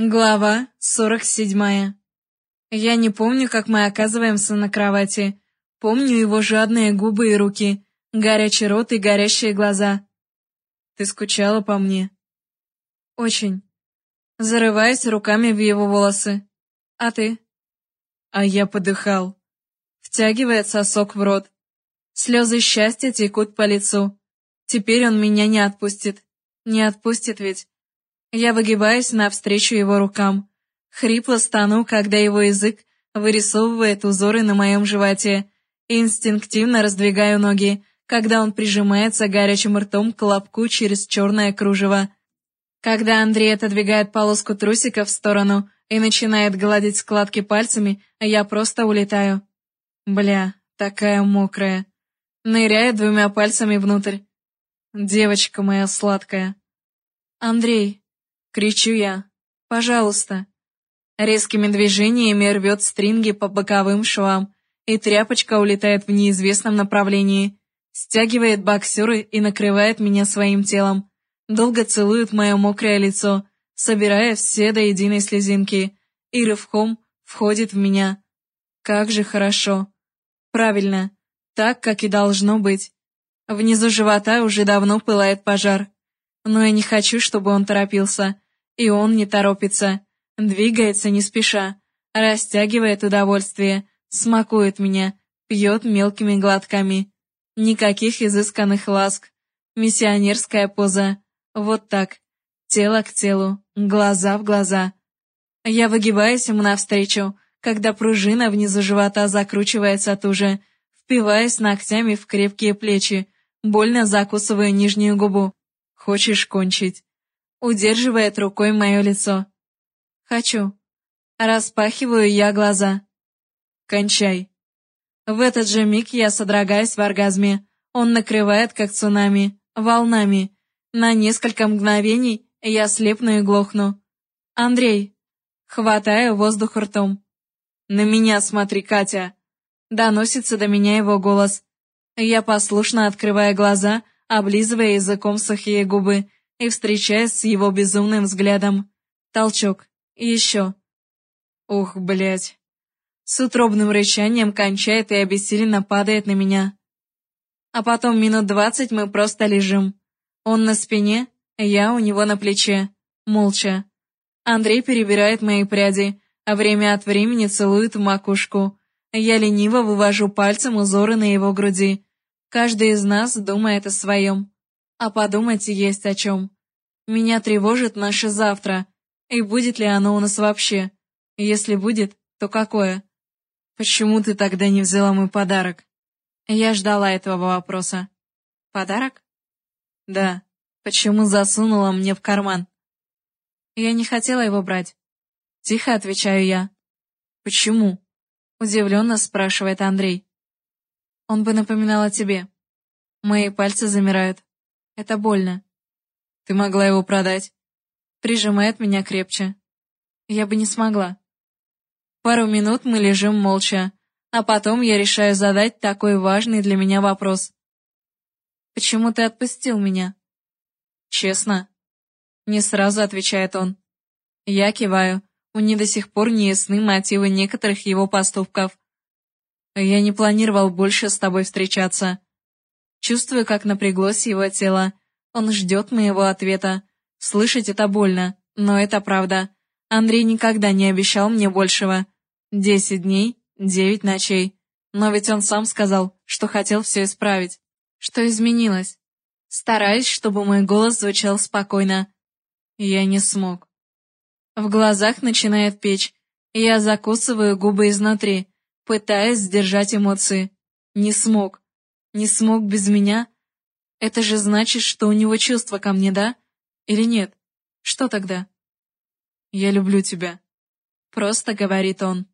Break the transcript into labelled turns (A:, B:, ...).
A: Глава 47. Я не помню, как мы оказываемся на кровати. Помню его жадные губы и руки, горячий рот и горящие глаза. Ты скучала по мне? Очень. Зарываясь руками в его волосы. А ты? А я подыхал. Втягивает сосок в рот. Слезы счастья текут по лицу. Теперь он меня не отпустит. Не отпустит ведь. Я выгибаюсь навстречу его рукам. Хрипло стану, когда его язык вырисовывает узоры на моем животе, инстинктивно раздвигаю ноги, когда он прижимается горячим ртом к лобку через черное кружево. Когда Андрей отодвигает полоску трусика в сторону и начинает гладить складки пальцами, я просто улетаю. Бля, такая мокрая. Ныряет двумя пальцами внутрь. Девочка моя сладкая. Андрей, Кричу я. «Пожалуйста». Резкими движениями рвет стринги по боковым швам, и тряпочка улетает в неизвестном направлении. Стягивает боксеры и накрывает меня своим телом. Долго целует мое мокрое лицо, собирая все до единой слезинки, и рывком входит в меня. Как же хорошо. Правильно, так, как и должно быть. Внизу живота уже давно пылает пожар. Но я не хочу, чтобы он торопился. И он не торопится, двигается не спеша, растягивает удовольствие, смакует меня, пьет мелкими глотками. Никаких изысканных ласк. Миссионерская поза. Вот так. Тело к телу, глаза в глаза. Я выгибаюсь ему навстречу, когда пружина внизу живота закручивается туже, впиваясь ногтями в крепкие плечи, больно закусывая нижнюю губу. Хочешь кончить? Удерживает рукой мое лицо. «Хочу». Распахиваю я глаза. «Кончай». В этот же миг я содрогаюсь в оргазме. Он накрывает, как цунами, волнами. На несколько мгновений я слепну и глохну. «Андрей!» Хватаю воздух ртом. «На меня смотри, Катя!» Доносится до меня его голос. Я послушно открываю глаза, облизывая языком сухие губы, и встречаясь с его безумным взглядом. Толчок. И еще. Ух, блядь. С утробным рычанием кончает и обессиленно падает на меня. А потом минут двадцать мы просто лежим. Он на спине, я у него на плече. Молча. Андрей перебирает мои пряди, а время от времени целует в макушку. Я лениво вывожу пальцем узоры на его груди. Каждый из нас думает о своем. А подумать есть о чем. Меня тревожит наше завтра, и будет ли оно у нас вообще. Если будет, то какое? Почему ты тогда не взяла мой подарок? Я ждала этого вопроса. Подарок? Да. Почему засунула мне в карман? Я не хотела его брать. Тихо отвечаю я. Почему? Удивленно спрашивает Андрей. Он бы напоминал о тебе. Мои пальцы замирают. Это больно. Ты могла его продать. Прижимает меня крепче. Я бы не смогла. Пару минут мы лежим молча, а потом я решаю задать такой важный для меня вопрос. Почему ты отпустил меня? Честно. Не сразу отвечает он. Я киваю. Мне до сих пор не ясны мотивы некоторых его поступков. Я не планировал больше с тобой встречаться. Чувствую, как напряглось его тело. Он ждет моего ответа. Слышать это больно, но это правда. Андрей никогда не обещал мне большего. Десять дней, девять ночей. Но ведь он сам сказал, что хотел все исправить. Что изменилось? Стараюсь, чтобы мой голос звучал спокойно. Я не смог. В глазах начинает печь. Я закусываю губы изнутри, пытаясь сдержать эмоции. Не смог. Не смог без меня. Это же значит, что у него чувства ко мне, да? Или нет? Что тогда? Я люблю тебя. Просто говорит он.